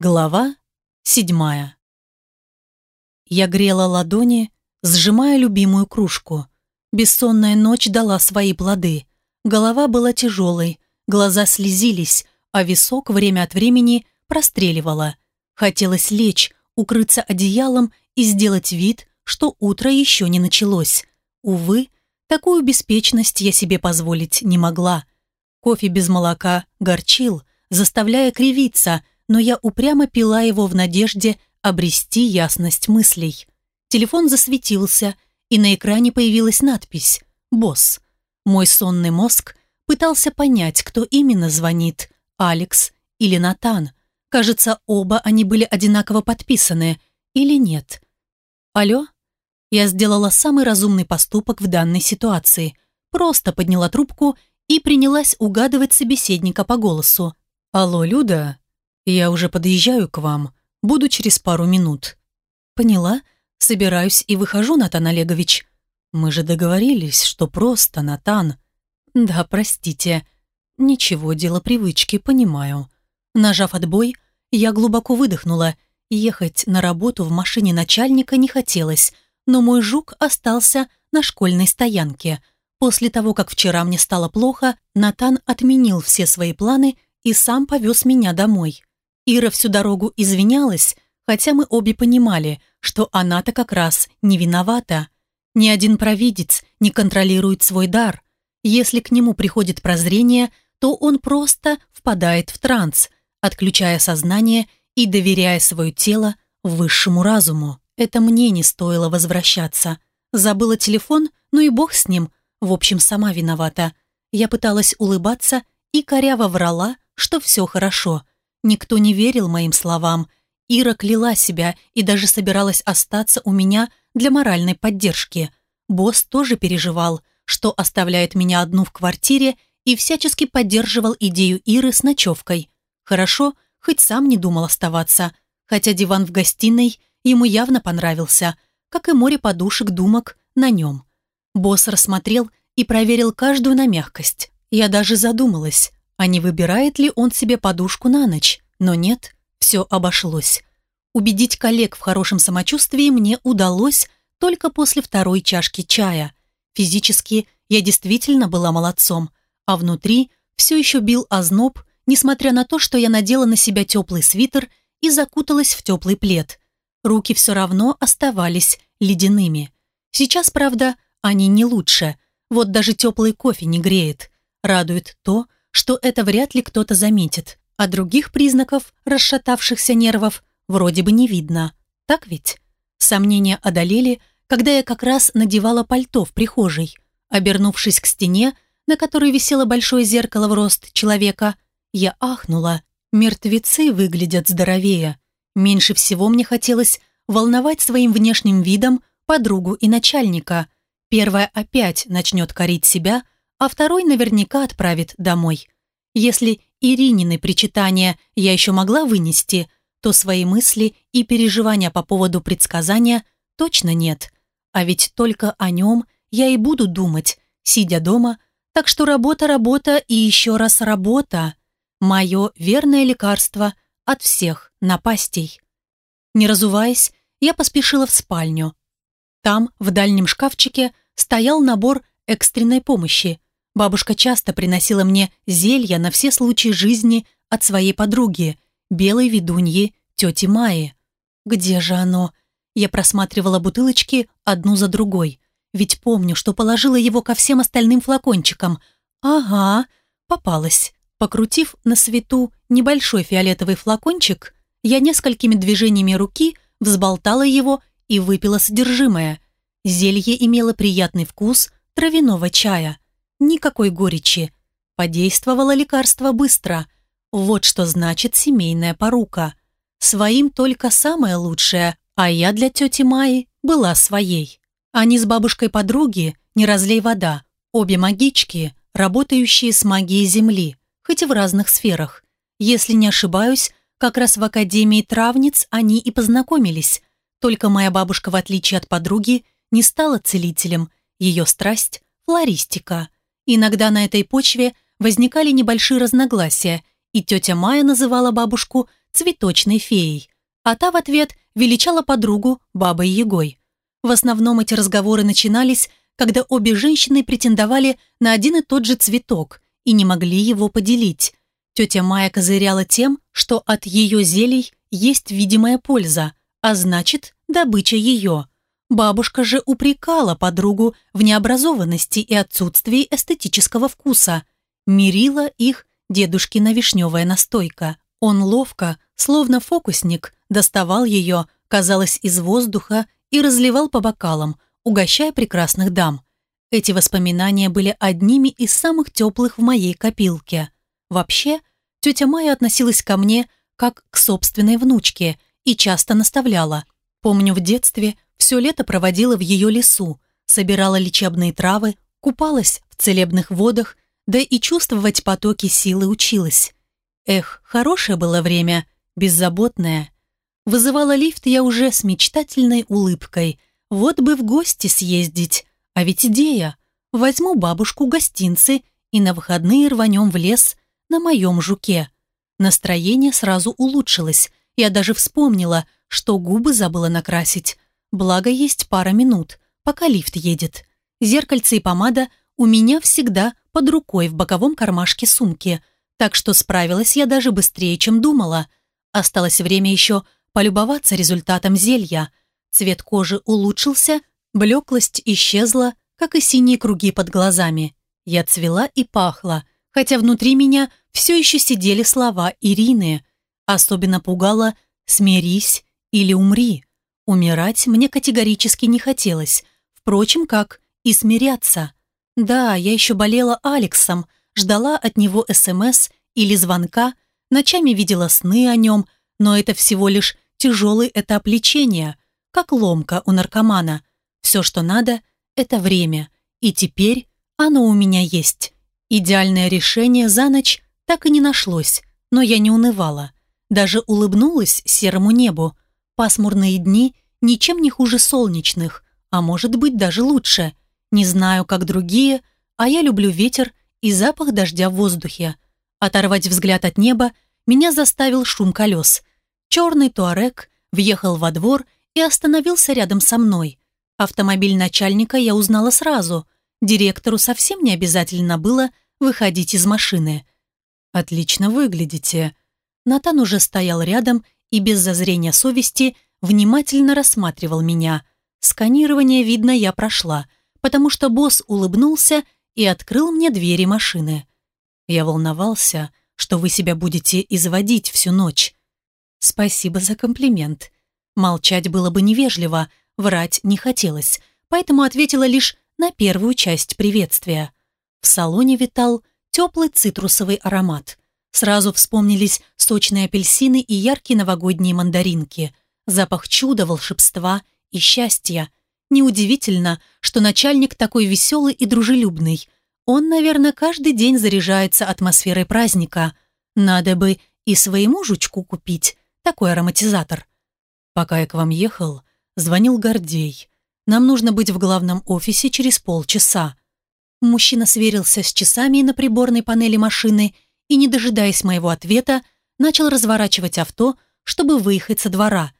Глава седьмая. Я грела ладони, сжимая любимую кружку. Бессонная ночь дала свои плоды. Голова была тяжелой, глаза слезились, а висок время от времени простреливало. Хотелось лечь, укрыться одеялом и сделать вид, что утро еще не началось. Увы, такую беспечность я себе позволить не могла. Кофе без молока горчил, заставляя кривиться – но я упрямо пила его в надежде обрести ясность мыслей. Телефон засветился, и на экране появилась надпись «Босс». Мой сонный мозг пытался понять, кто именно звонит – Алекс или Натан. Кажется, оба они были одинаково подписаны, или нет. «Алло?» Я сделала самый разумный поступок в данной ситуации. Просто подняла трубку и принялась угадывать собеседника по голосу. «Алло, Люда, «Я уже подъезжаю к вам. Буду через пару минут». «Поняла. Собираюсь и выхожу, Натан Олегович». «Мы же договорились, что просто, Натан». «Да, простите». «Ничего, дело привычки, понимаю». Нажав отбой, я глубоко выдохнула. Ехать на работу в машине начальника не хотелось, но мой жук остался на школьной стоянке. После того, как вчера мне стало плохо, Натан отменил все свои планы и сам повез меня домой. Ира всю дорогу извинялась, хотя мы обе понимали, что она-то как раз не виновата. Ни один провидец не контролирует свой дар. Если к нему приходит прозрение, то он просто впадает в транс, отключая сознание и доверяя свое тело высшему разуму. Это мне не стоило возвращаться. Забыла телефон, ну и бог с ним. В общем, сама виновата. Я пыталась улыбаться и коряво врала, что все хорошо – Никто не верил моим словам. Ира кляла себя и даже собиралась остаться у меня для моральной поддержки. Босс тоже переживал, что оставляет меня одну в квартире и всячески поддерживал идею Иры с ночевкой. Хорошо, хоть сам не думал оставаться, хотя диван в гостиной ему явно понравился, как и море подушек думок на нем. Босс рассмотрел и проверил каждую на мягкость. Я даже задумалась, а не выбирает ли он себе подушку на ночь. Но нет, все обошлось. Убедить коллег в хорошем самочувствии мне удалось только после второй чашки чая. Физически я действительно была молодцом, а внутри все еще бил озноб, несмотря на то, что я надела на себя теплый свитер и закуталась в теплый плед. Руки все равно оставались ледяными. Сейчас, правда, они не лучше. Вот даже теплый кофе не греет. Радует то, что это вряд ли кто-то заметит а других признаков расшатавшихся нервов вроде бы не видно. Так ведь? Сомнения одолели, когда я как раз надевала пальто в прихожей. Обернувшись к стене, на которой висело большое зеркало в рост человека, я ахнула. Мертвецы выглядят здоровее. Меньше всего мне хотелось волновать своим внешним видом подругу и начальника. Первая опять начнет корить себя, а второй наверняка отправит домой. Если Иринины причитания я еще могла вынести, то свои мысли и переживания по поводу предсказания точно нет. А ведь только о нем я и буду думать, сидя дома, так что работа, работа и еще раз работа. Мое верное лекарство от всех напастей. Не разуваясь, я поспешила в спальню. Там, в дальнем шкафчике, стоял набор экстренной помощи, Бабушка часто приносила мне зелья на все случаи жизни от своей подруги, белой ведуньи, тети Майи. Где же оно? Я просматривала бутылочки одну за другой, ведь помню, что положила его ко всем остальным флакончикам. Ага, попалась. Покрутив на свету небольшой фиолетовый флакончик, я несколькими движениями руки взболтала его и выпила содержимое. Зелье имело приятный вкус травяного чая – Никакой горечи. Подействовало лекарство быстро. Вот что значит семейная порука. Своим только самое лучшее, а я для тети Майи была своей. Они с бабушкой подруги, не разлей вода, обе магички, работающие с магией Земли, хоть и в разных сферах. Если не ошибаюсь, как раз в Академии травниц они и познакомились. Только моя бабушка, в отличие от подруги, не стала целителем. Ее страсть – флористика. Иногда на этой почве возникали небольшие разногласия, и тетя Майя называла бабушку цветочной феей, а та в ответ величала подругу бабой Егой. В основном эти разговоры начинались, когда обе женщины претендовали на один и тот же цветок и не могли его поделить. Тетя Майя козыряла тем, что от ее зелий есть видимая польза, а значит, добыча ее. Бабушка же упрекала подругу в необразованности и отсутствии эстетического вкуса. Мирила их дедушкина вишневая настойка. Он ловко, словно фокусник, доставал ее, казалось, из воздуха и разливал по бокалам, угощая прекрасных дам. Эти воспоминания были одними из самых теплых в моей копилке. Вообще, тетя Майя относилась ко мне как к собственной внучке и часто наставляла. Помню, в детстве все лето проводила в ее лесу, собирала лечебные травы, купалась в целебных водах, да и чувствовать потоки силы училась. Эх, хорошее было время, беззаботное. Вызывала лифт я уже с мечтательной улыбкой. Вот бы в гости съездить. А ведь идея. Возьму бабушку гостинцы и на выходные рванем в лес на моем жуке. Настроение сразу улучшилось. Я даже вспомнила, что губы забыла накрасить. Благо есть пара минут, пока лифт едет. Зеркальце и помада у меня всегда под рукой в боковом кармашке сумки, так что справилась я даже быстрее, чем думала. Осталось время еще полюбоваться результатом зелья. Цвет кожи улучшился, блеклость исчезла, как и синие круги под глазами. Я цвела и пахла, хотя внутри меня все еще сидели слова Ирины. Особенно пугало «смирись или умри». Умирать мне категорически не хотелось, впрочем, как и смиряться. Да, я еще болела Алексом, ждала от него СМС или звонка, ночами видела сны о нем, но это всего лишь тяжелый этап лечения, как ломка у наркомана. Все, что надо, это время, и теперь оно у меня есть. Идеальное решение за ночь так и не нашлось, но я не унывала. Даже улыбнулась серому небу. Пасмурные дни ничем не хуже солнечных, а может быть даже лучше. Не знаю, как другие, а я люблю ветер и запах дождя в воздухе. Оторвать взгляд от неба меня заставил шум колес – Черный туарек въехал во двор и остановился рядом со мной. Автомобиль начальника я узнала сразу. Директору совсем не обязательно было выходить из машины. «Отлично выглядите». Натан уже стоял рядом и без зазрения совести внимательно рассматривал меня. Сканирование, видно, я прошла, потому что босс улыбнулся и открыл мне двери машины. Я волновался, что вы себя будете изводить всю ночь. «Спасибо за комплимент». Молчать было бы невежливо, врать не хотелось, поэтому ответила лишь на первую часть приветствия. В салоне витал теплый цитрусовый аромат. Сразу вспомнились сочные апельсины и яркие новогодние мандаринки, запах чуда, волшебства и счастья. Неудивительно, что начальник такой веселый и дружелюбный. Он, наверное, каждый день заряжается атмосферой праздника. Надо бы и своему жучку купить, такой ароматизатор. Пока я к вам ехал, звонил Гордей. Нам нужно быть в главном офисе через полчаса. Мужчина сверился с часами на приборной панели машины и, не дожидаясь моего ответа, начал разворачивать авто, чтобы выехать со двора.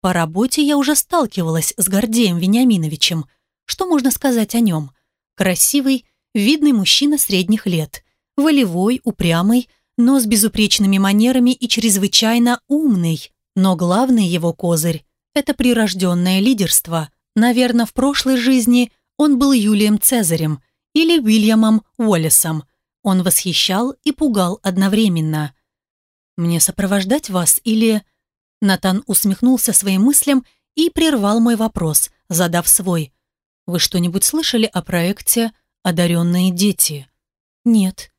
По работе я уже сталкивалась с Гордеем Вениаминовичем. Что можно сказать о нем? Красивый, видный мужчина средних лет, волевой, упрямый, но с безупречными манерами и чрезвычайно умный. Но главный его козырь – это прирожденное лидерство. Наверное, в прошлой жизни он был Юлием Цезарем или Уильямом Уоллесом. Он восхищал и пугал одновременно. «Мне сопровождать вас или...» Натан усмехнулся своим мыслям и прервал мой вопрос, задав свой. «Вы что-нибудь слышали о проекте «Одаренные дети»?» «Нет»,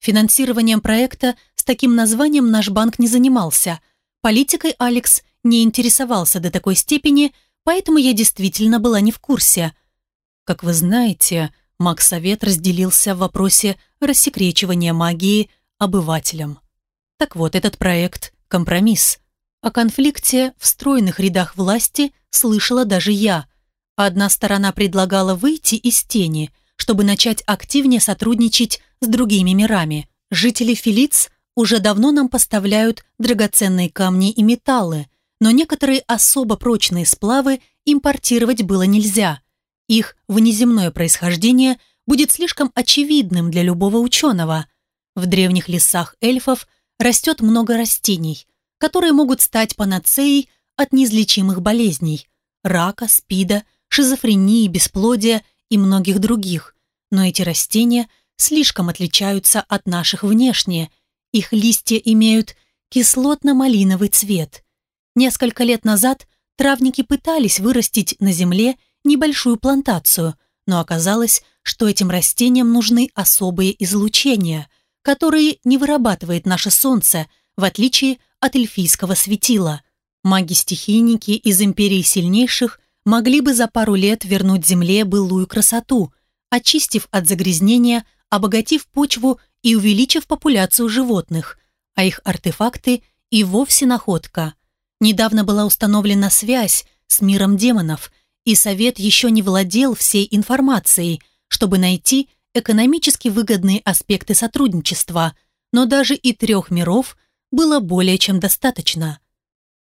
Финансированием проекта с таким названием наш банк не занимался. Политикой Алекс не интересовался до такой степени, поэтому я действительно была не в курсе. Как вы знаете, Максовет разделился в вопросе рассекречивания магии обывателям. Так вот, этот проект – компромисс. О конфликте в стройных рядах власти слышала даже я. Одна сторона предлагала выйти из тени, чтобы начать активнее сотрудничать с другими мирами. Жители Филиц уже давно нам поставляют драгоценные камни и металлы, но некоторые особо прочные сплавы импортировать было нельзя. Их внеземное происхождение будет слишком очевидным для любого ученого. В древних лесах эльфов растет много растений, которые могут стать панацеей от неизлечимых болезней – рака, спида, шизофрении, бесплодия и многих других. Но эти растения слишком отличаются от наших внешне. Их листья имеют кислотно-малиновый цвет. Несколько лет назад травники пытались вырастить на земле небольшую плантацию, но оказалось, что этим растениям нужны особые излучения, которые не вырабатывает наше Солнце, в отличие от эльфийского светила. Маги-стихийники из Империи Сильнейших могли бы за пару лет вернуть Земле былую красоту, очистив от загрязнения, обогатив почву и увеличив популяцию животных, а их артефакты и вовсе находка. Недавно была установлена связь с миром демонов, и Совет еще не владел всей информацией, чтобы найти экономически выгодные аспекты сотрудничества, но даже и трех миров было более чем достаточно.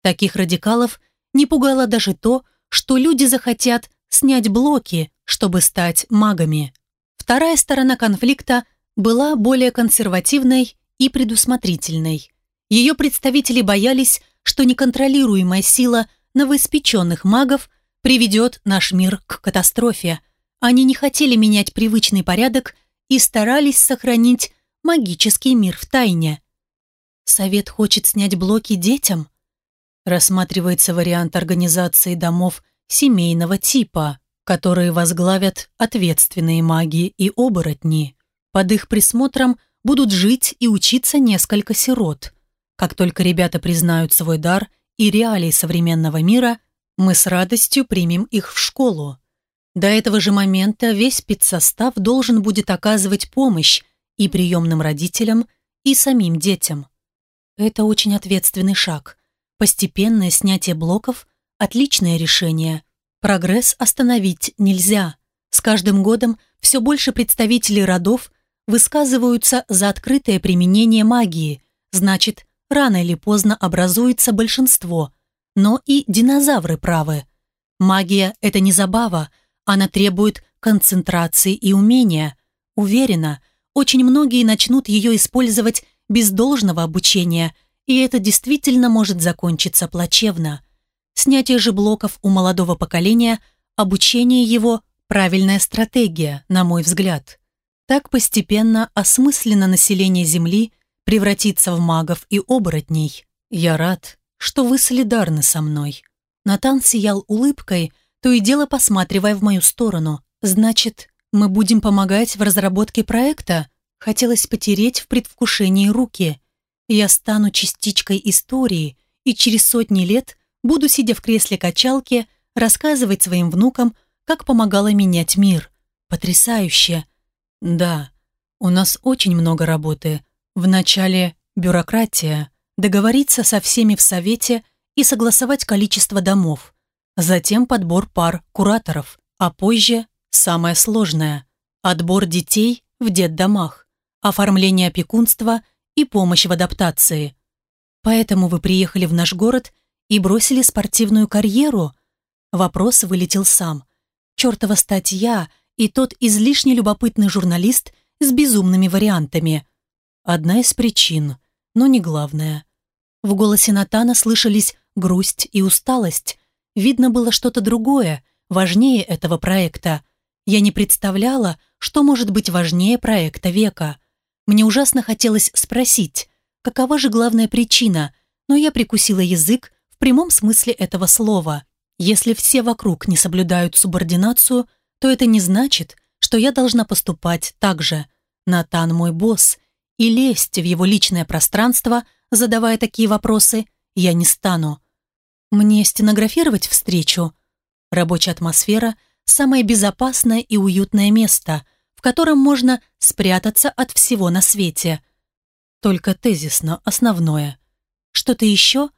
Таких радикалов не пугало даже то, что люди захотят снять блоки, чтобы стать магами. Вторая сторона конфликта была более консервативной и предусмотрительной. Ее представители боялись, что неконтролируемая сила новоиспеченных магов приведет наш мир к катастрофе. Они не хотели менять привычный порядок и старались сохранить магический мир в тайне. Совет хочет снять блоки детям? Рассматривается вариант организации домов семейного типа, которые возглавят ответственные маги и оборотни. Под их присмотром будут жить и учиться несколько сирот. Как только ребята признают свой дар и реалии современного мира, мы с радостью примем их в школу. До этого же момента весь спецсостав должен будет оказывать помощь и приемным родителям, и самим детям. Это очень ответственный шаг. Постепенное снятие блоков – отличное решение. Прогресс остановить нельзя. С каждым годом все больше представителей родов высказываются за открытое применение магии, значит, рано или поздно образуется большинство. Но и динозавры правы. Магия – это не забава, она требует концентрации и умения. Уверена, очень многие начнут ее использовать без должного обучения, и это действительно может закончиться плачевно. Снятие же блоков у молодого поколения, обучение его – правильная стратегия, на мой взгляд. Так постепенно осмысленно население Земли превратится в магов и оборотней. Я рад, что вы солидарны со мной. Натан сиял улыбкой, то и дело посматривая в мою сторону. Значит, мы будем помогать в разработке проекта? Хотелось потереть в предвкушении руки. Я стану частичкой истории и через сотни лет буду, сидя в кресле качалки, рассказывать своим внукам, как помогала менять мир. Потрясающе. Да, у нас очень много работы. Вначале бюрократия, договориться со всеми в совете и согласовать количество домов. Затем подбор пар кураторов, а позже самое сложное – отбор детей в детдомах оформление опекунства и помощь в адаптации. Поэтому вы приехали в наш город и бросили спортивную карьеру? Вопрос вылетел сам. Чертова статья и тот излишне любопытный журналист с безумными вариантами. Одна из причин, но не главная. В голосе Натана слышались грусть и усталость. Видно было что-то другое, важнее этого проекта. Я не представляла, что может быть важнее проекта века. Мне ужасно хотелось спросить, какова же главная причина, но я прикусила язык в прямом смысле этого слова. Если все вокруг не соблюдают субординацию, то это не значит, что я должна поступать так же. Натан мой босс, и лезть в его личное пространство, задавая такие вопросы, я не стану. Мне стенографировать встречу? Рабочая атмосфера – самое безопасное и уютное место – в котором можно спрятаться от всего на свете. Только тезисно основное. Что-то еще?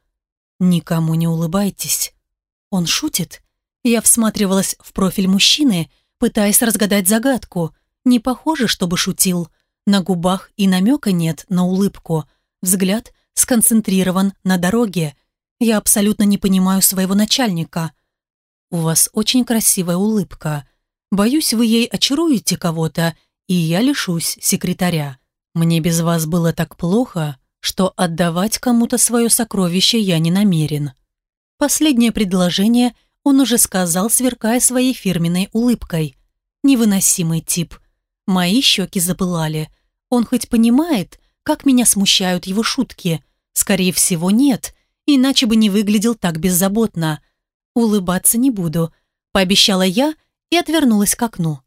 Никому не улыбайтесь. Он шутит? Я всматривалась в профиль мужчины, пытаясь разгадать загадку. Не похоже, чтобы шутил. На губах и намека нет на улыбку. взгляд сконцентрирован на дороге. Я абсолютно не понимаю своего начальника. «У вас очень красивая улыбка. Боюсь, вы ей очаруете кого-то, и я лишусь секретаря. Мне без вас было так плохо, что отдавать кому-то свое сокровище я не намерен». Последнее предложение он уже сказал, сверкая своей фирменной улыбкой. Невыносимый тип. Мои щеки запылали. Он хоть понимает, как меня смущают его шутки? Скорее всего, нет, иначе бы не выглядел так беззаботно. Улыбаться не буду, пообещала я и отвернулась к окну.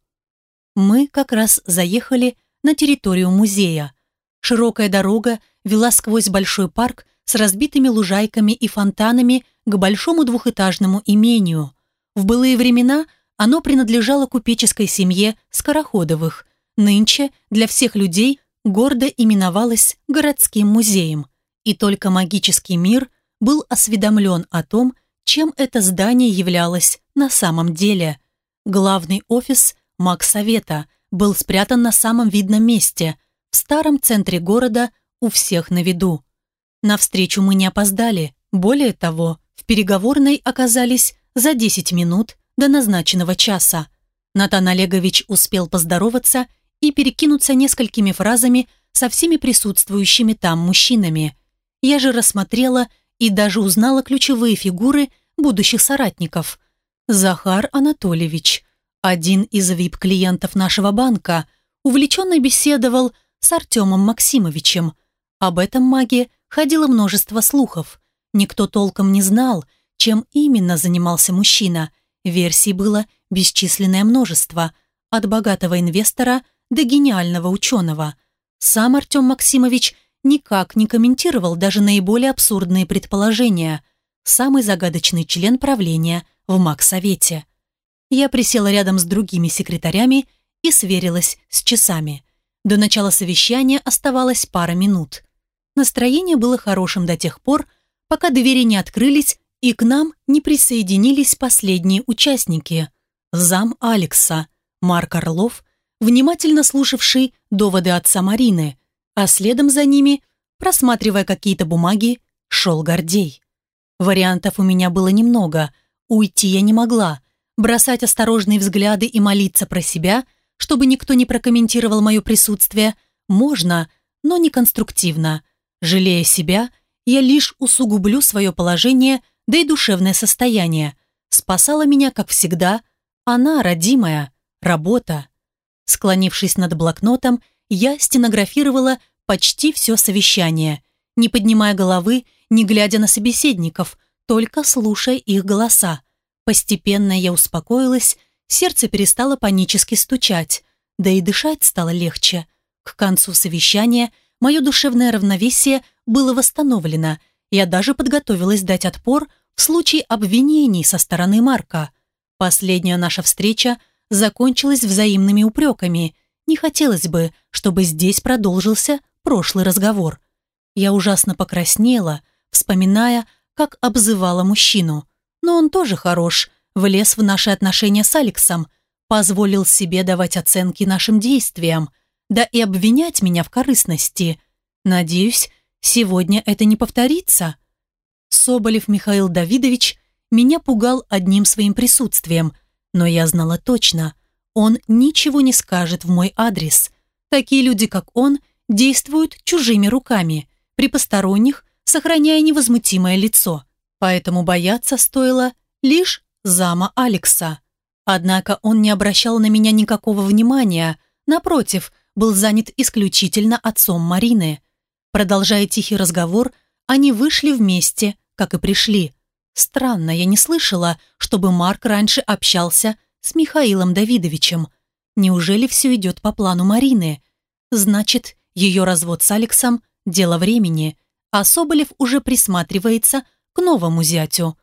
Мы как раз заехали на территорию музея. Широкая дорога вела сквозь большой парк с разбитыми лужайками и фонтанами к большому двухэтажному имению. В былые времена оно принадлежало купеческой семье Скороходовых. Нынче для всех людей гордо именовалось городским музеем, и только магический мир был осведомлен о том, чем это здание являлось на самом деле. Главный офис Магсовета был спрятан на самом видном месте, в старом центре города, у всех на виду. На встречу мы не опоздали, более того, в переговорной оказались за 10 минут до назначенного часа. Натан Олегович успел поздороваться и перекинуться несколькими фразами со всеми присутствующими там мужчинами. Я же рассмотрела и даже узнала ключевые фигуры будущих соратников. Захар Анатольевич, один из вип-клиентов нашего банка, увлеченно беседовал с Артемом Максимовичем. Об этом маге ходило множество слухов. Никто толком не знал, чем именно занимался мужчина. Версий было бесчисленное множество, от богатого инвестора – до гениального ученого. Сам Артем Максимович никак не комментировал даже наиболее абсурдные предположения. Самый загадочный член правления в Максовете. Я присела рядом с другими секретарями и сверилась с часами. До начала совещания оставалось пара минут. Настроение было хорошим до тех пор, пока двери не открылись и к нам не присоединились последние участники. Зам Алекса, Марк Орлов внимательно слушавший доводы отца Марины, а следом за ними, просматривая какие-то бумаги, шел Гордей. Вариантов у меня было немного, уйти я не могла, бросать осторожные взгляды и молиться про себя, чтобы никто не прокомментировал мое присутствие, можно, но не конструктивно. Жалея себя, я лишь усугублю свое положение, да и душевное состояние. Спасала меня, как всегда, она, родимая, работа. Склонившись над блокнотом, я стенографировала почти все совещание, не поднимая головы, не глядя на собеседников, только слушая их голоса. Постепенно я успокоилась, сердце перестало панически стучать, да и дышать стало легче. К концу совещания мое душевное равновесие было восстановлено, я даже подготовилась дать отпор в случае обвинений со стороны Марка. Последняя наша встреча – закончилась взаимными упреками. Не хотелось бы, чтобы здесь продолжился прошлый разговор. Я ужасно покраснела, вспоминая, как обзывала мужчину. Но он тоже хорош, влез в наши отношения с Алексом, позволил себе давать оценки нашим действиям, да и обвинять меня в корыстности. Надеюсь, сегодня это не повторится. Соболев Михаил Давидович меня пугал одним своим присутствием – но я знала точно, он ничего не скажет в мой адрес. Такие люди, как он, действуют чужими руками, при посторонних, сохраняя невозмутимое лицо. Поэтому бояться стоило лишь зама Алекса. Однако он не обращал на меня никакого внимания, напротив, был занят исключительно отцом Марины. Продолжая тихий разговор, они вышли вместе, как и пришли. Странно, я не слышала, чтобы Марк раньше общался с Михаилом Давидовичем. Неужели все идет по плану Марины? Значит, ее развод с Алексом – дело времени, а Соболев уже присматривается к новому зятю.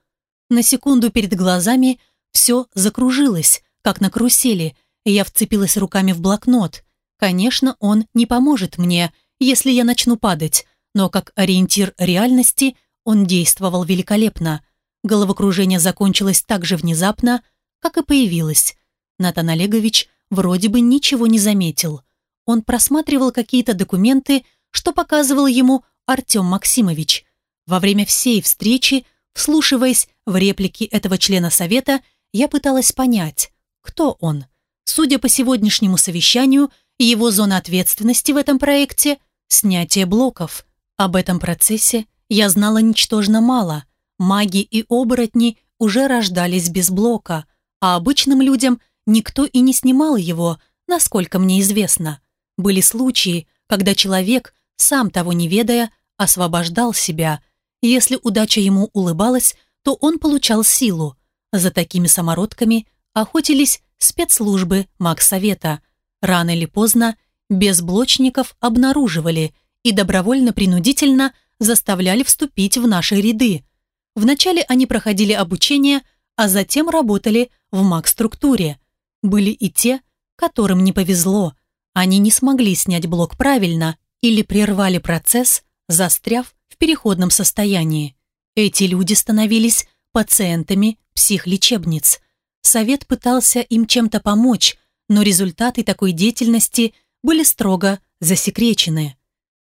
На секунду перед глазами все закружилось, как на карусели, я вцепилась руками в блокнот. Конечно, он не поможет мне, если я начну падать, но как ориентир реальности он действовал великолепно – Головокружение закончилось так же внезапно, как и появилось. Натан Олегович вроде бы ничего не заметил. Он просматривал какие-то документы, что показывал ему Артем Максимович. Во время всей встречи, вслушиваясь в реплики этого члена совета, я пыталась понять, кто он. Судя по сегодняшнему совещанию, его зона ответственности в этом проекте – снятие блоков. Об этом процессе я знала ничтожно мало. Маги и оборотни уже рождались без блока, а обычным людям никто и не снимал его, насколько мне известно. Были случаи, когда человек, сам того не ведая, освобождал себя. Если удача ему улыбалась, то он получал силу. За такими самородками охотились спецслужбы Максовета. Рано или поздно безблочников обнаруживали и добровольно-принудительно заставляли вступить в наши ряды. Вначале они проходили обучение, а затем работали в маг-структуре. Были и те, которым не повезло. Они не смогли снять блок правильно или прервали процесс, застряв в переходном состоянии. Эти люди становились пациентами психлечебниц. Совет пытался им чем-то помочь, но результаты такой деятельности были строго засекречены.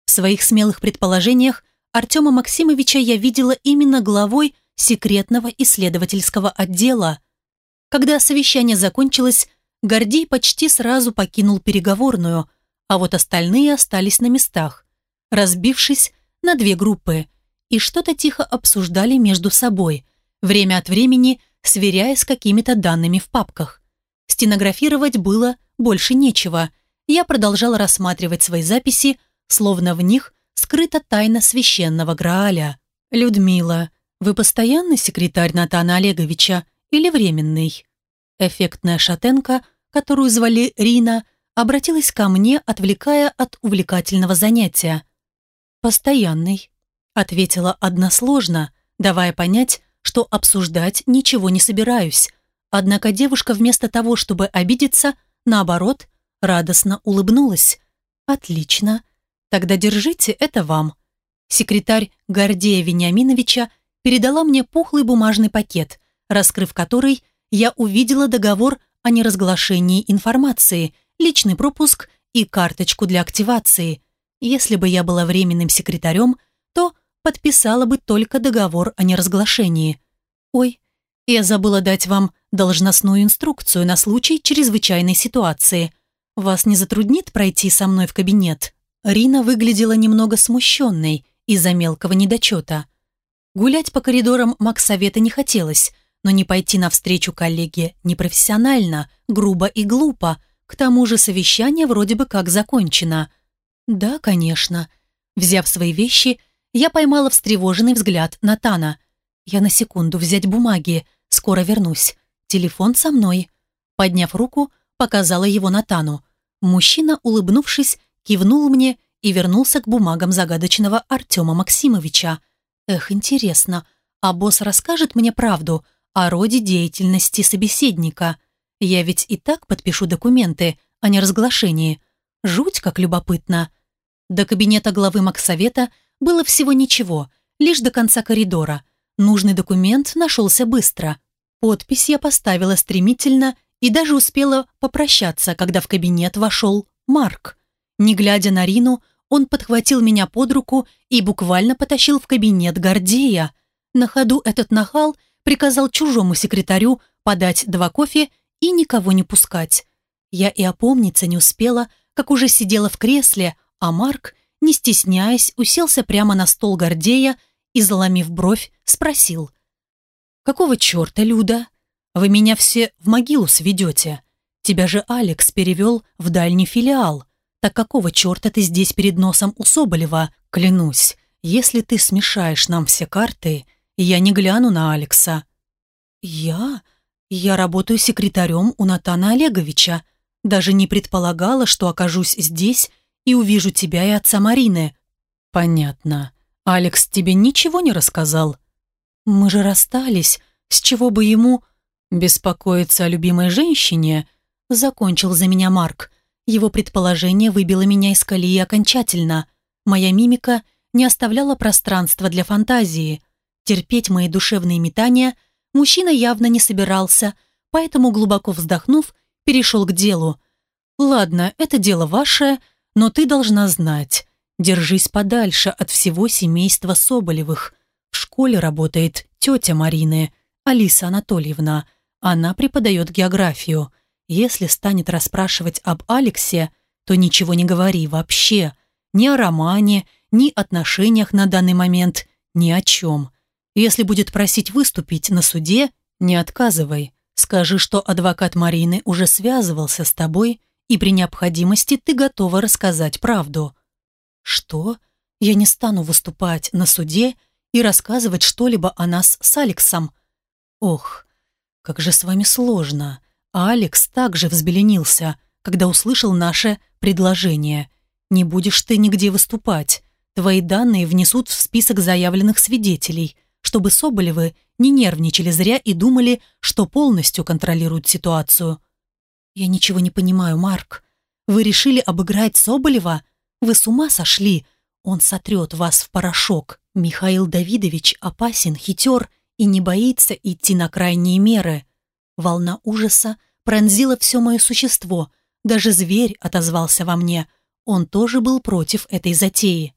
В своих смелых предположениях Артема Максимовича я видела именно главой секретного исследовательского отдела. Когда совещание закончилось, Гордей почти сразу покинул переговорную, а вот остальные остались на местах, разбившись на две группы, и что-то тихо обсуждали между собой, время от времени сверяя с какими-то данными в папках. Стенографировать было больше нечего. Я продолжала рассматривать свои записи, словно в них скрыта тайна священного Грааля. «Людмила, вы постоянный секретарь Натана Олеговича или временный?» Эффектная шатенка, которую звали Рина, обратилась ко мне, отвлекая от увлекательного занятия. «Постоянный», — ответила односложно, давая понять, что обсуждать ничего не собираюсь. Однако девушка вместо того, чтобы обидеться, наоборот, радостно улыбнулась. «Отлично. Тогда держите это вам». Секретарь Гордея Вениаминовича передала мне пухлый бумажный пакет, раскрыв который, я увидела договор о неразглашении информации, личный пропуск и карточку для активации. Если бы я была временным секретарем, то подписала бы только договор о неразглашении. Ой, я забыла дать вам должностную инструкцию на случай чрезвычайной ситуации. Вас не затруднит пройти со мной в кабинет? Рина выглядела немного смущенной из-за мелкого недочета. Гулять по коридорам Максовета не хотелось, но не пойти навстречу коллеге непрофессионально, грубо и глупо. К тому же совещание вроде бы как закончено. Да, конечно. Взяв свои вещи, я поймала встревоженный взгляд Натана. Я на секунду взять бумаги, скоро вернусь. Телефон со мной. Подняв руку, показала его Натану. Мужчина, улыбнувшись, кивнул мне и вернулся к бумагам загадочного Артема Максимовича. Эх, интересно, а босс расскажет мне правду о роде деятельности собеседника? Я ведь и так подпишу документы о неразглашении. Жуть как любопытно. До кабинета главы Максовета было всего ничего, лишь до конца коридора. Нужный документ нашелся быстро. Подпись я поставила стремительно и даже успела попрощаться, когда в кабинет вошел Марк. Не глядя на Рину, он подхватил меня под руку и буквально потащил в кабинет Гордея. На ходу этот нахал приказал чужому секретарю подать два кофе и никого не пускать. Я и опомниться не успела, как уже сидела в кресле, а Марк, не стесняясь, уселся прямо на стол Гордея и, заломив бровь, спросил. «Какого черта, Люда? Вы меня все в могилу сведете? Тебя же Алекс перевел в дальний филиал. Так какого черта ты здесь перед носом у Соболева? Клянусь, если ты смешаешь нам все карты, я не гляну на Алекса». «Я? Я работаю секретарем у Натана Олеговича. Даже не предполагала, что окажусь здесь и увижу тебя и отца Марины». «Понятно. Алекс тебе ничего не рассказал?» «Мы же расстались. С чего бы ему...» «Беспокоиться о любимой женщине?» Закончил за меня Марк. Его предположение выбило меня из колеи окончательно. Моя мимика не оставляла пространства для фантазии. Терпеть мои душевные метания мужчина явно не собирался, поэтому, глубоко вздохнув, перешел к делу. «Ладно, это дело ваше, но ты должна знать. Держись подальше от всего семейства Соболевых. В школе работает тетя Марины, Алиса Анатольевна. Она преподает географию. Если станет расспрашивать об Алексе, то ничего не говори вообще. Ни о романе, ни отношениях на данный момент, ни о чем. Если будет просить выступить на суде, не отказывай. Скажи, что адвокат Марины уже связывался с тобой, и при необходимости ты готова рассказать правду. Что? Я не стану выступать на суде и рассказывать что-либо о нас с Алексом. Ох, как же с вами сложно. Алекс также взбеленился, когда услышал наше предложение. Не будешь ты нигде выступать. Твои данные внесут в список заявленных свидетелей, чтобы Соболевы не нервничали зря и думали, что полностью контролируют ситуацию. «Я ничего не понимаю, Марк. Вы решили обыграть Соболева? Вы с ума сошли? Он сотрет вас в порошок. Михаил Давидович опасен, хитер и не боится идти на крайние меры». Волна ужаса пронзила все мое существо. Даже зверь отозвался во мне. Он тоже был против этой затеи.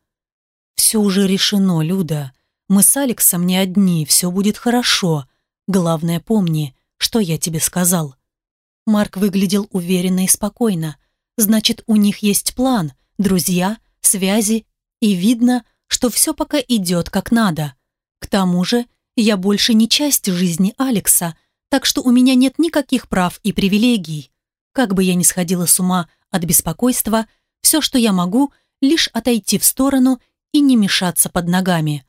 «Все уже решено, Люда. Мы с Алексом не одни, все будет хорошо. Главное, помни, что я тебе сказал». Марк выглядел уверенно и спокойно. Значит, у них есть план, друзья, связи, и видно, что все пока идет как надо. К тому же, я больше не часть жизни Алекса, так что у меня нет никаких прав и привилегий. Как бы я ни сходила с ума от беспокойства, все, что я могу, лишь отойти в сторону и не мешаться под ногами.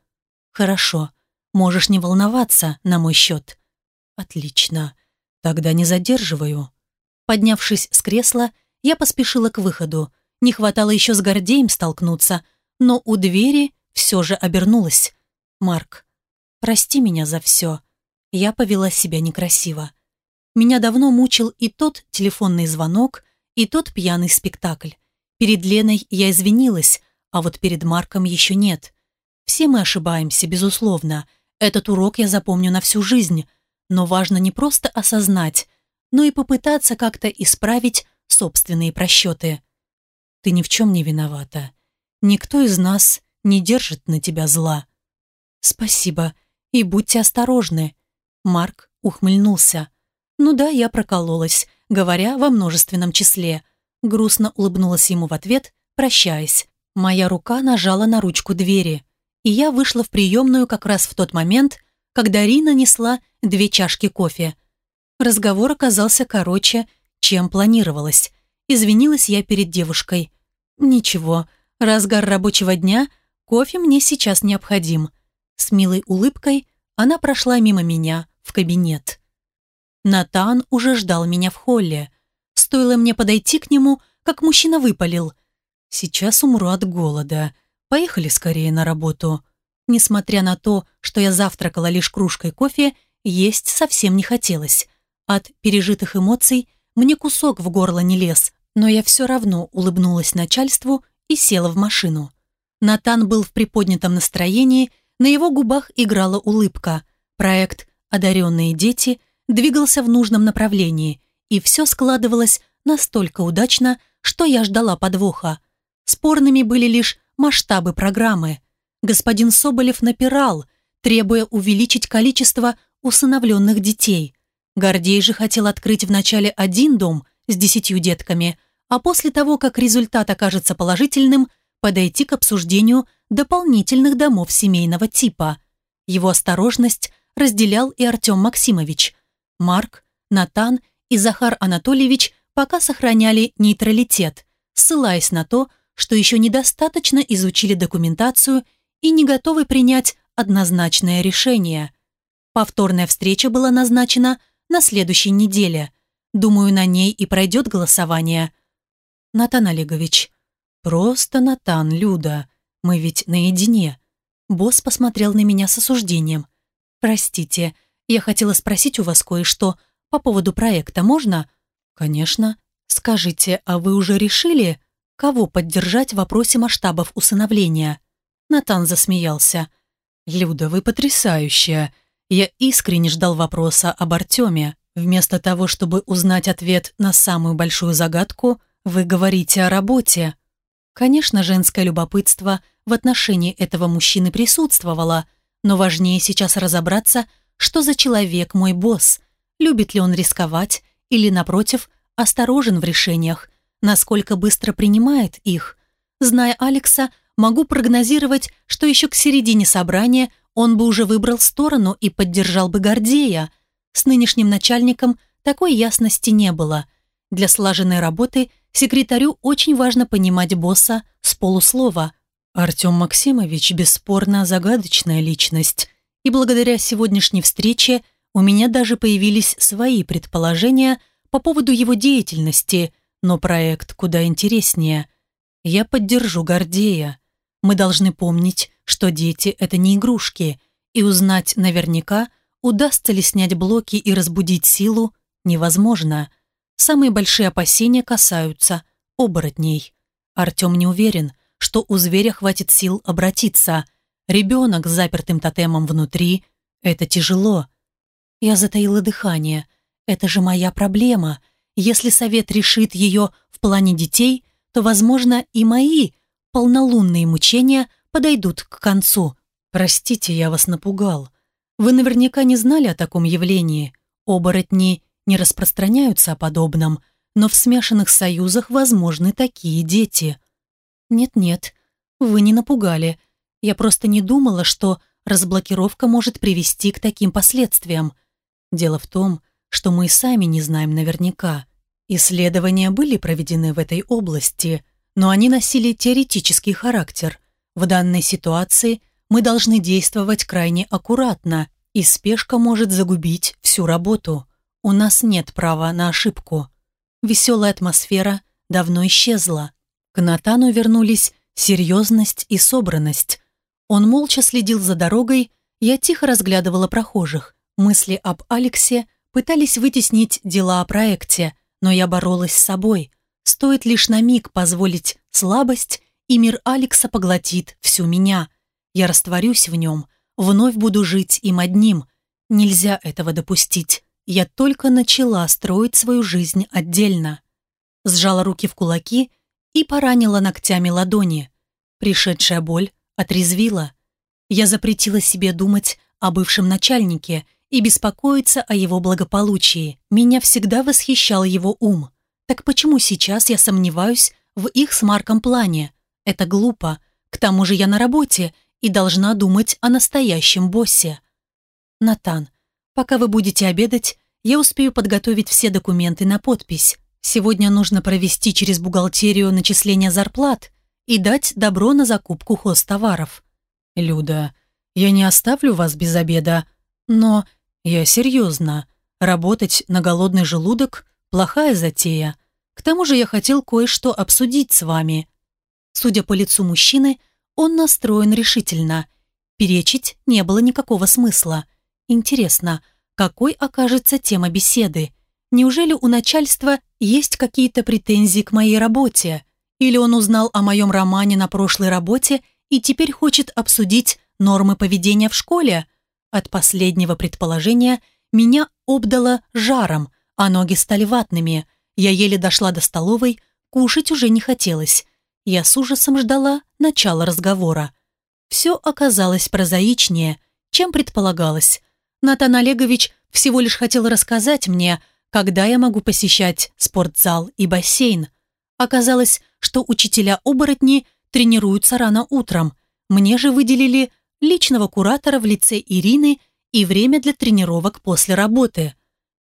«Хорошо. Можешь не волноваться на мой счет». «Отлично. Тогда не задерживаю». Поднявшись с кресла, я поспешила к выходу. Не хватало еще с Гордеем столкнуться, но у двери все же обернулась. «Марк, прости меня за все. Я повела себя некрасиво. Меня давно мучил и тот телефонный звонок, и тот пьяный спектакль. Перед Леной я извинилась, а вот перед Марком еще нет. Все мы ошибаемся, безусловно. Этот урок я запомню на всю жизнь. Но важно не просто осознать, но и попытаться как-то исправить собственные просчеты. Ты ни в чем не виновата. Никто из нас не держит на тебя зла. Спасибо. И будьте осторожны. Марк ухмыльнулся. Ну да, я прокололась, говоря во множественном числе. Грустно улыбнулась ему в ответ, прощаясь. Моя рука нажала на ручку двери и я вышла в приемную как раз в тот момент, когда Рина несла две чашки кофе. Разговор оказался короче, чем планировалось. Извинилась я перед девушкой. «Ничего, разгар рабочего дня, кофе мне сейчас необходим». С милой улыбкой она прошла мимо меня в кабинет. Натан уже ждал меня в холле. Стоило мне подойти к нему, как мужчина выпалил. «Сейчас умру от голода. Поехали скорее на работу. Несмотря на то, что я завтракала лишь кружкой кофе, есть совсем не хотелось. От пережитых эмоций мне кусок в горло не лез, но я все равно улыбнулась начальству и села в машину. Натан был в приподнятом настроении, на его губах играла улыбка. Проект «Одаренные дети» двигался в нужном направлении, и все складывалось настолько удачно, что я ждала подвоха. Спорными были лишь масштабы программы. Господин Соболев напирал, требуя увеличить количество усыновленных детей. Гордей же хотел открыть вначале один дом с десятью детками, а после того, как результат окажется положительным, подойти к обсуждению дополнительных домов семейного типа. Его осторожность разделял и Артем Максимович. Марк, Натан и Захар Анатольевич пока сохраняли нейтралитет, ссылаясь на то, что еще недостаточно изучили документацию и не готовы принять однозначное решение. Повторная встреча была назначена на следующей неделе. Думаю, на ней и пройдет голосование. Натан Олегович. Просто Натан, Люда. Мы ведь наедине. Босс посмотрел на меня с осуждением. Простите, я хотела спросить у вас кое-что по поводу проекта, можно? Конечно. Скажите, а вы уже решили, Кого поддержать в вопросе масштабов усыновления? Натан засмеялся. «Люда, вы потрясающая. Я искренне ждал вопроса об Артеме. Вместо того, чтобы узнать ответ на самую большую загадку, вы говорите о работе». Конечно, женское любопытство в отношении этого мужчины присутствовало, но важнее сейчас разобраться, что за человек мой босс, любит ли он рисковать или, напротив, осторожен в решениях, насколько быстро принимает их. Зная Алекса, могу прогнозировать, что еще к середине собрания он бы уже выбрал сторону и поддержал бы Гордея. С нынешним начальником такой ясности не было. Для слаженной работы секретарю очень важно понимать босса с полуслова. Артем Максимович бесспорно загадочная личность, и благодаря сегодняшней встрече у меня даже появились свои предположения по поводу его деятельности, но проект куда интереснее. Я поддержу Гордея. Мы должны помнить, что дети – это не игрушки, и узнать наверняка, удастся ли снять блоки и разбудить силу, невозможно. Самые большие опасения касаются оборотней. Артем не уверен, что у зверя хватит сил обратиться. Ребенок с запертым тотемом внутри – это тяжело. Я затаила дыхание. Это же моя проблема. Если совет решит ее в плане детей, то, возможно, и мои полнолунные мучения подойдут к концу. Простите, я вас напугал. Вы наверняка не знали о таком явлении. Оборотни не распространяются о подобном, но в смешанных союзах возможны такие дети. Нет-нет, вы не напугали. Я просто не думала, что разблокировка может привести к таким последствиям. Дело в том, что мы сами не знаем наверняка. Исследования были проведены в этой области, но они носили теоретический характер. В данной ситуации мы должны действовать крайне аккуратно, и спешка может загубить всю работу. У нас нет права на ошибку. Веселая атмосфера давно исчезла. К Натану вернулись серьезность и собранность. Он молча следил за дорогой, я тихо разглядывала прохожих. Мысли об Алексе пытались вытеснить дела о проекте, но я боролась с собой. Стоит лишь на миг позволить слабость, и мир Алекса поглотит всю меня. Я растворюсь в нем, вновь буду жить им одним. Нельзя этого допустить. Я только начала строить свою жизнь отдельно. Сжала руки в кулаки и поранила ногтями ладони. Пришедшая боль отрезвила. Я запретила себе думать о бывшем начальнике – и беспокоиться о его благополучии. Меня всегда восхищал его ум. Так почему сейчас я сомневаюсь в их с Марком плане? Это глупо. К тому же я на работе и должна думать о настоящем боссе. Натан, пока вы будете обедать, я успею подготовить все документы на подпись. Сегодня нужно провести через бухгалтерию начисление зарплат и дать добро на закупку хозтоваров. Люда, я не оставлю вас без обеда, но «Я серьезно. Работать на голодный желудок – плохая затея. К тому же я хотел кое-что обсудить с вами». Судя по лицу мужчины, он настроен решительно. Перечить не было никакого смысла. Интересно, какой окажется тема беседы? Неужели у начальства есть какие-то претензии к моей работе? Или он узнал о моем романе на прошлой работе и теперь хочет обсудить нормы поведения в школе? От последнего предположения меня обдало жаром, а ноги стали ватными. Я еле дошла до столовой, кушать уже не хотелось. Я с ужасом ждала начала разговора. Все оказалось прозаичнее, чем предполагалось. Натан Олегович всего лишь хотел рассказать мне, когда я могу посещать спортзал и бассейн. Оказалось, что учителя-оборотни тренируются рано утром. Мне же выделили личного куратора в лице Ирины и время для тренировок после работы.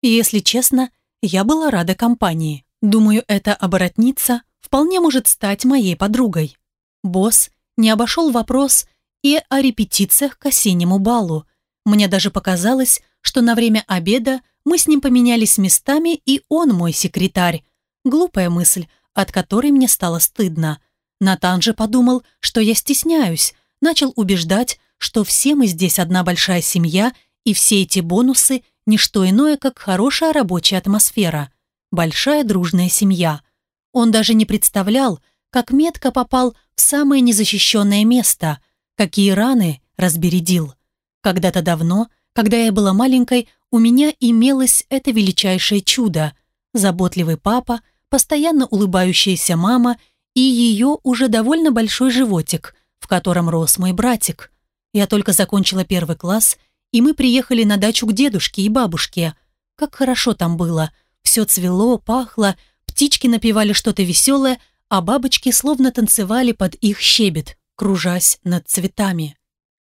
Если честно, я была рада компании. Думаю, эта оборотница вполне может стать моей подругой. Босс не обошел вопрос и о репетициях к осеннему балу. Мне даже показалось, что на время обеда мы с ним поменялись местами, и он мой секретарь. Глупая мысль, от которой мне стало стыдно. Натан же подумал, что я стесняюсь, начал убеждать, что все мы здесь одна большая семья, и все эти бонусы – не что иное, как хорошая рабочая атмосфера, большая дружная семья. Он даже не представлял, как метко попал в самое незащищенное место, какие раны разбередил. Когда-то давно, когда я была маленькой, у меня имелось это величайшее чудо – заботливый папа, постоянно улыбающаяся мама и ее уже довольно большой животик, в котором рос мой братик. Я только закончила первый класс, и мы приехали на дачу к дедушке и бабушке. Как хорошо там было. Все цвело, пахло, птички напевали что-то веселое, а бабочки словно танцевали под их щебет, кружась над цветами.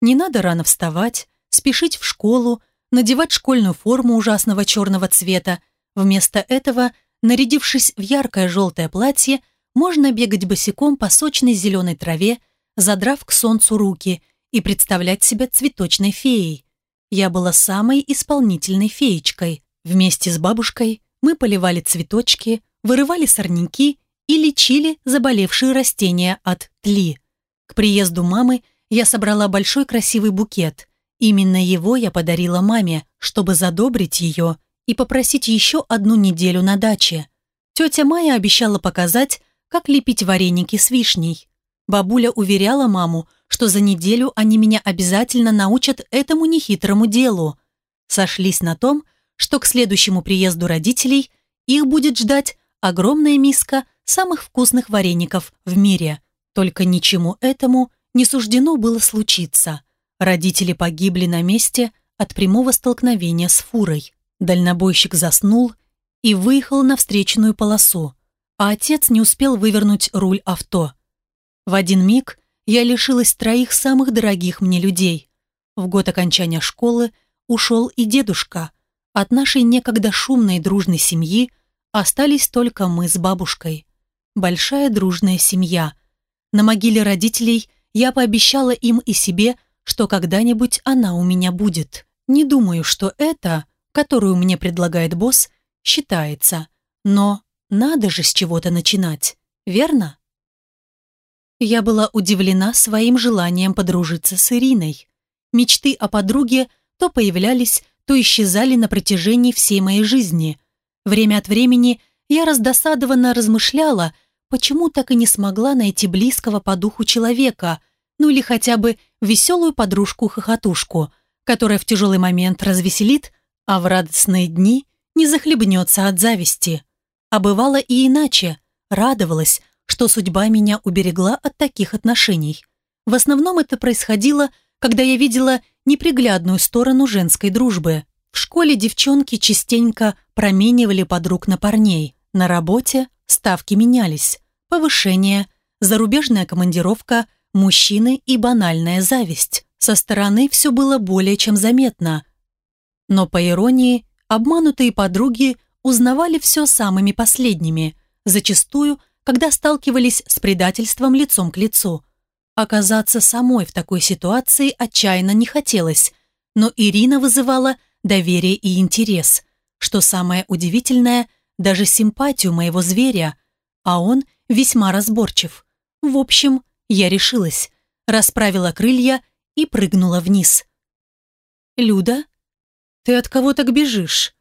Не надо рано вставать, спешить в школу, надевать школьную форму ужасного черного цвета. Вместо этого, нарядившись в яркое желтое платье, можно бегать босиком по сочной зеленой траве, задрав к солнцу руки и представлять себя цветочной феей. Я была самой исполнительной феечкой. Вместе с бабушкой мы поливали цветочки, вырывали сорняки и лечили заболевшие растения от тли. К приезду мамы я собрала большой красивый букет. Именно его я подарила маме, чтобы задобрить ее и попросить еще одну неделю на даче. Тетя Майя обещала показать, как лепить вареники с вишней. Бабуля уверяла маму, что за неделю они меня обязательно научат этому нехитрому делу. Сошлись на том, что к следующему приезду родителей их будет ждать огромная миска самых вкусных вареников в мире. Только ничему этому не суждено было случиться. Родители погибли на месте от прямого столкновения с фурой. Дальнобойщик заснул и выехал на встречную полосу а отец не успел вывернуть руль авто. В один миг я лишилась троих самых дорогих мне людей. В год окончания школы ушел и дедушка. От нашей некогда шумной дружной семьи остались только мы с бабушкой. Большая дружная семья. На могиле родителей я пообещала им и себе, что когда-нибудь она у меня будет. Не думаю, что это, которую мне предлагает босс, считается. Но надо же с чего-то начинать, верно? Я была удивлена своим желанием подружиться с Ириной. Мечты о подруге то появлялись, то исчезали на протяжении всей моей жизни. Время от времени я раздосадованно размышляла, почему так и не смогла найти близкого по духу человека, ну или хотя бы веселую подружку-хохотушку, которая в тяжелый момент развеселит, а в радостные дни не захлебнется от зависти. А бывало и иначе. Радовалась, что судьба меня уберегла от таких отношений. В основном это происходило, когда я видела неприглядную сторону женской дружбы. В школе девчонки частенько променивали подруг на парней. На работе ставки менялись. Повышение, зарубежная командировка, мужчины и банальная зависть. Со стороны все было более чем заметно. Но, по иронии, обманутые подруги узнавали все самыми последними, зачастую, когда сталкивались с предательством лицом к лицу. Оказаться самой в такой ситуации отчаянно не хотелось, но Ирина вызывала доверие и интерес, что самое удивительное, даже симпатию моего зверя, а он весьма разборчив. В общем, я решилась, расправила крылья и прыгнула вниз. «Люда, ты от кого так бежишь?»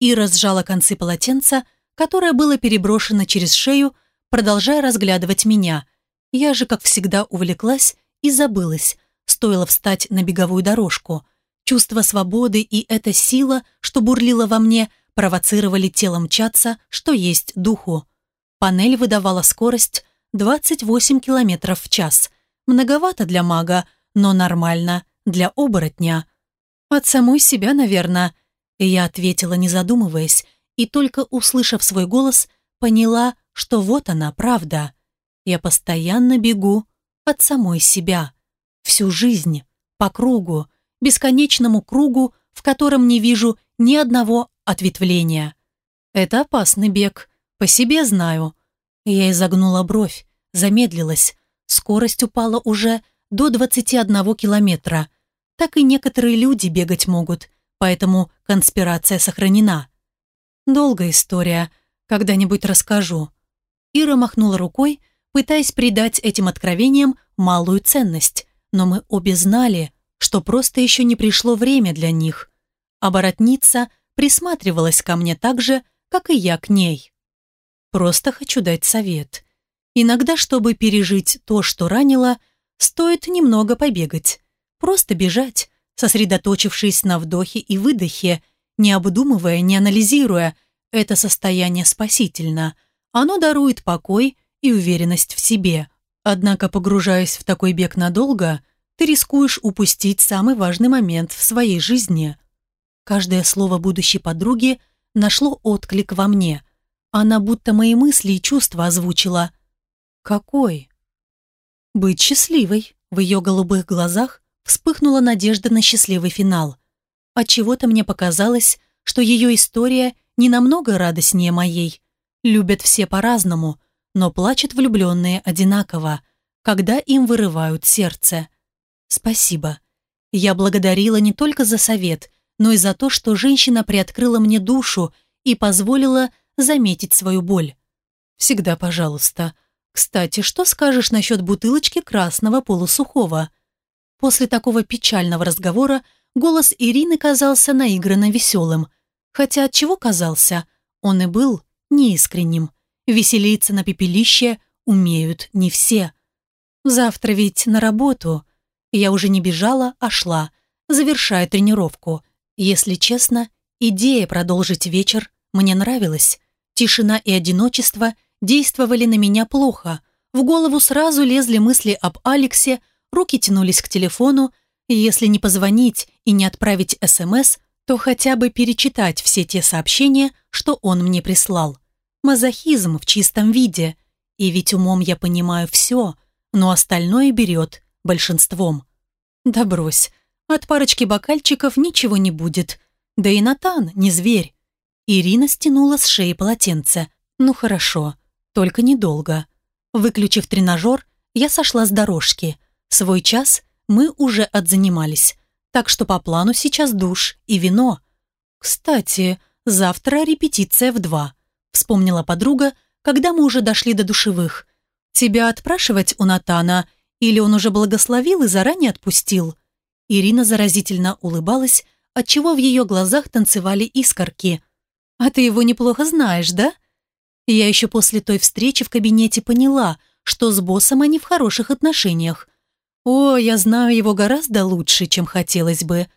Ира сжала концы полотенца, которое было переброшено через шею, продолжая разглядывать меня. Я же, как всегда, увлеклась и забылась. Стоило встать на беговую дорожку. Чувство свободы и эта сила, что бурлила во мне, провоцировали тело мчаться, что есть духу. Панель выдавала скорость 28 км в час. Многовато для мага, но нормально для оборотня. От самой себя, наверное, я ответила, не задумываясь, и только услышав свой голос, поняла, что вот она, правда. Я постоянно бегу от самой себя. Всю жизнь, по кругу, бесконечному кругу, в котором не вижу ни одного ответвления. Это опасный бег, по себе знаю. Я изогнула бровь, замедлилась. Скорость упала уже до 21 километра. Так и некоторые люди бегать могут – поэтому конспирация сохранена. Долгая история, когда-нибудь расскажу. Ира махнула рукой, пытаясь придать этим откровениям малую ценность, но мы обе знали, что просто еще не пришло время для них. Оборотница присматривалась ко мне так же, как и я к ней. Просто хочу дать совет. Иногда, чтобы пережить то, что ранило, стоит немного побегать. Просто бежать, сосредоточившись на вдохе и выдохе, не обдумывая, не анализируя. Это состояние спасительно. Оно дарует покой и уверенность в себе. Однако, погружаясь в такой бег надолго, ты рискуешь упустить самый важный момент в своей жизни. Каждое слово будущей подруги нашло отклик во мне. Она будто мои мысли и чувства озвучила. Какой? Быть счастливой. В ее голубых глазах вспыхнула надежда на счастливый финал. Отчего-то мне показалось, что ее история не намного радостнее моей. Любят все по-разному, но плачут влюбленные одинаково, когда им вырывают сердце. Спасибо. Я благодарила не только за совет, но и за то, что женщина приоткрыла мне душу и позволила заметить свою боль. Всегда пожалуйста. Кстати, что скажешь насчет бутылочки красного полусухого? После такого печального разговора голос Ирины казался наигранно веселым. Хотя от чего казался? Он и был неискренним. Веселиться на пепелище умеют не все. Завтра ведь на работу. Я уже не бежала, а шла, завершая тренировку. Если честно, идея продолжить вечер мне нравилась. Тишина и одиночество действовали на меня плохо. В голову сразу лезли мысли об Алексе, руки тянулись к телефону, если не позвонить и не отправить СМС, то хотя бы перечитать все те сообщения, что он мне прислал. Мазохизм в чистом виде. И ведь умом я понимаю все, но остальное берет большинством. Да брось, от парочки бокальчиков ничего не будет. Да и Натан не зверь. Ирина стянула с шеи полотенце. Ну хорошо, только недолго. Выключив тренажер, я сошла с дорожки. Свой час мы уже отзанимались, так что по плану сейчас душ и вино. Кстати, завтра репетиция в два, вспомнила подруга, когда мы уже дошли до душевых. Тебя отпрашивать у Натана, или он уже благословил и заранее отпустил? Ирина заразительно улыбалась, отчего в ее глазах танцевали искорки. «А ты его неплохо знаешь, да?» Я еще после той встречи в кабинете поняла, что с боссом они в хороших отношениях. «О, я знаю его гораздо лучше, чем хотелось бы».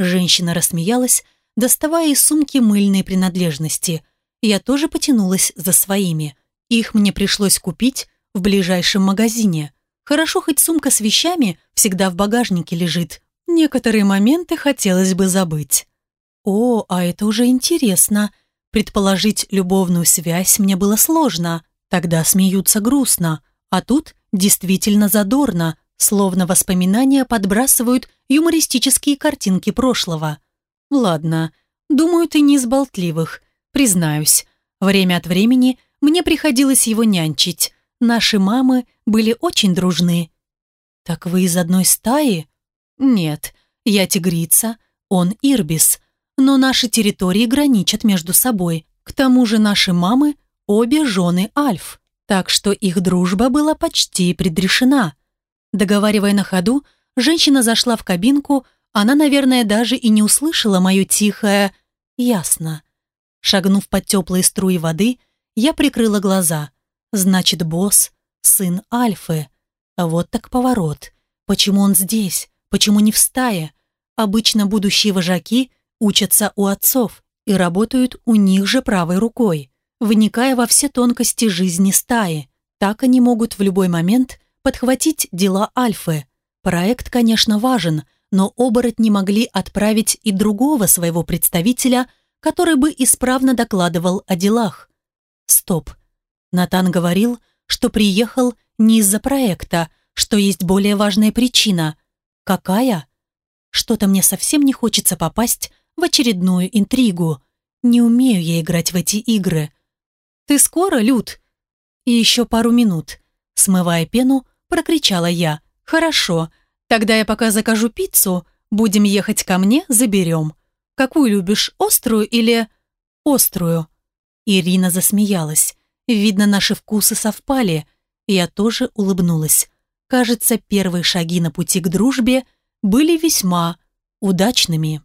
Женщина рассмеялась, доставая из сумки мыльные принадлежности. Я тоже потянулась за своими. Их мне пришлось купить в ближайшем магазине. Хорошо, хоть сумка с вещами всегда в багажнике лежит. Некоторые моменты хотелось бы забыть. О, а это уже интересно. Предположить любовную связь мне было сложно. Тогда смеются грустно. А тут действительно задорно, словно воспоминания подбрасывают юмористические картинки прошлого. Ладно, думаю, ты не из болтливых. Признаюсь, время от времени мне приходилось его нянчить. Наши мамы были очень дружны. Так вы из одной стаи? Нет, я тигрица, он ирбис. Но наши территории граничат между собой. К тому же наши мамы обе жены Альф, так что их дружба была почти предрешена. Договаривая на ходу, женщина зашла в кабинку, она, наверное, даже и не услышала мое тихое «ясно». Шагнув под теплые струи воды, я прикрыла глаза. Значит, босс — сын Альфы. А вот так поворот. Почему он здесь? Почему не в стае? Обычно будущие вожаки учатся у отцов и работают у них же правой рукой, вникая во все тонкости жизни стаи. Так они могут в любой момент подхватить дела Альфы. Проект, конечно, важен, но оборотни могли отправить и другого своего представителя, который бы исправно докладывал о делах. Стоп. Натан говорил, что приехал не из-за проекта, что есть более важная причина. Какая? Что-то мне совсем не хочется попасть в очередную интригу. Не умею я играть в эти игры. «Ты скоро, Люд?» «И еще пару минут», — смывая пену, прокричала я. «Хорошо, тогда я пока закажу пиццу, будем ехать ко мне, заберем. Какую любишь, острую или...» «Острую». Ирина засмеялась. Видно, наши вкусы совпали. Я тоже улыбнулась. Кажется, первые шаги на пути к дружбе были весьма удачными.